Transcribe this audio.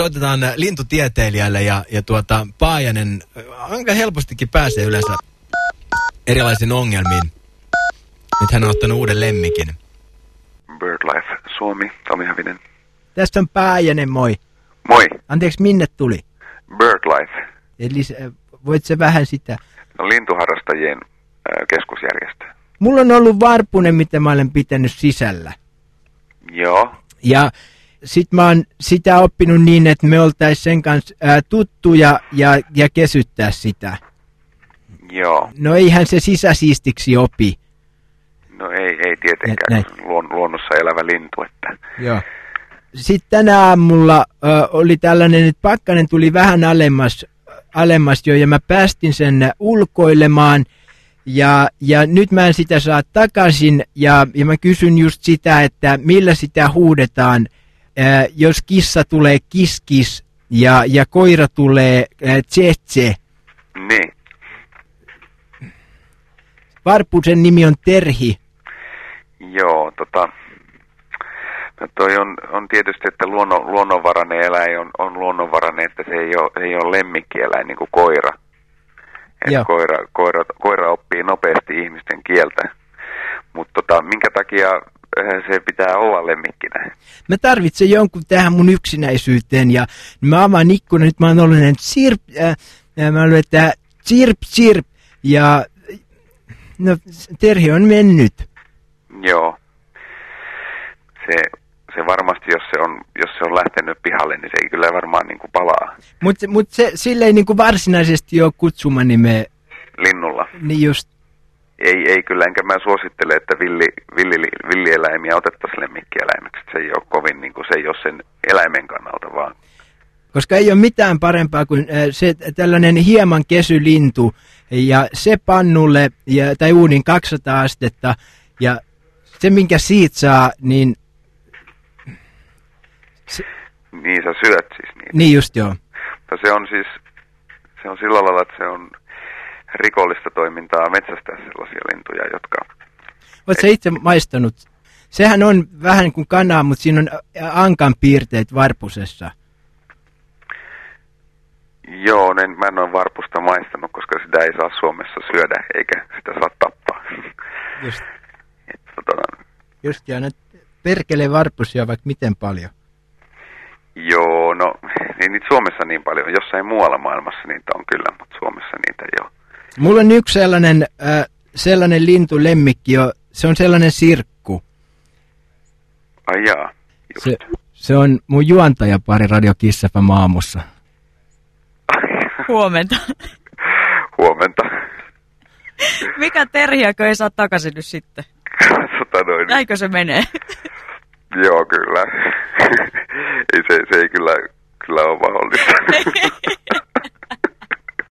soitetaan äh, lintutieteilijälle ja, ja tuota, Paajanen äh, aika helpostikin pääsee yleensä erilaisiin ongelmiin. Nyt hän on ottanut uuden lemmikin. BirdLife Suomi, Tomi Hävinen. Tästä on Paajanen, moi. Moi, Anteeksi, minne tuli? BirdLife. Eli voit sä vähän sitä... No, lintuharrastajien äh, keskusjärjestö. Mulla on ollut varpunen, mitä mä olen pitänyt sisällä. Joo, Ja sit mä oon sitä oppinut niin, että me oltais sen kanssa ää, tuttuja ja, ja kesyttää sitä. joo. No eihän se sisäsiistiksi opi. No ei, ei tietenkään, luon, luonnossa elävä lintu, että Joo. Sitten tänä aamulla ö, oli tällainen, että pakkanen tuli vähän alemmas, alemmas jo ja mä päästin sen ulkoilemaan. Ja, ja nyt mä en sitä saa takaisin ja, ja mä kysyn just sitä, että millä sitä huudetaan, ää, jos kissa tulee kiskis ja, ja koira tulee ää, tsetse. niin. Varpusen nimi on Terhi. Joo, tota, no toi on, on tietysti, että luonnon, luonnonvarainen eläin on, on luonnonvarainen, että se ei ole, ei ole lemmikkieläin niin kuin koira. Et koira, koira, koira oppii nopeasti ihmisten kieltä. Mutta tota, minkä takia se pitää olla lemmikkinä? Mä tarvitsen jonkun tähän mun yksinäisyyteen ja mä avaan ikkunan, nyt mä oon ollut näin sirp, äh, ja mä olen, että sirp, sirp, ja no Terhi on mennyt. Joo. Se, se varmasti, jos se, on, jos se on lähtenyt pihalle, niin se ei kyllä varmaan niin kuin palaa Mutta mut se, sille ei niinku varsinaisesti ole kutsumanimeä, linnulla. niin just, Ei, ei kyllä, enkä mä suosittele, että villi, villi, villieläimiä otettaisiin lemmikkieläimeksi. Se ei ole kovin, niin kuin, se ei ole sen eläimen kannalta, vaan koska ei ole mitään parempaa kuin äh, se tällainen hieman kesylintu, ja se pannulle, ja, tai uunin 200 astetta, ja se minkä siitä saa, niin, niin sä syöt siis niitä. niin just joo. Mutta se on siis, se on sillä lailla, että se on rikollista toimintaa metsästää sellaisia lintuja, jotka... Oletko itse maistanut? Sehän on vähän kuin kanaa, mutta siinä on ankan piirteet varpusessa. Joo, ne, mä en ole varpusta maistanut, koska sitä ei saa Suomessa syödä, eikä sitä saa tappaa. Just, Et, tota, just ja ne perkele varpusia vaikka miten paljon. joo, no, ei niitä Suomessa niin paljon. Jossain muualla maailmassa niitä on kyllä, mutta Suomessa niitä ei ole. Mulla on yksi sellainen, äh, sellainen lintu lemmikki, jo, se on sellainen sirkku. Ai jaa, just. Se, se on mun juontajapari Radio Kissafä maamussa. Huomenta. Huomenta. Mikä Terhiäkö ei saa takaisin nyt sitten? Tota noin, Näinkö se menee? joo kyllä. ei, se, se ei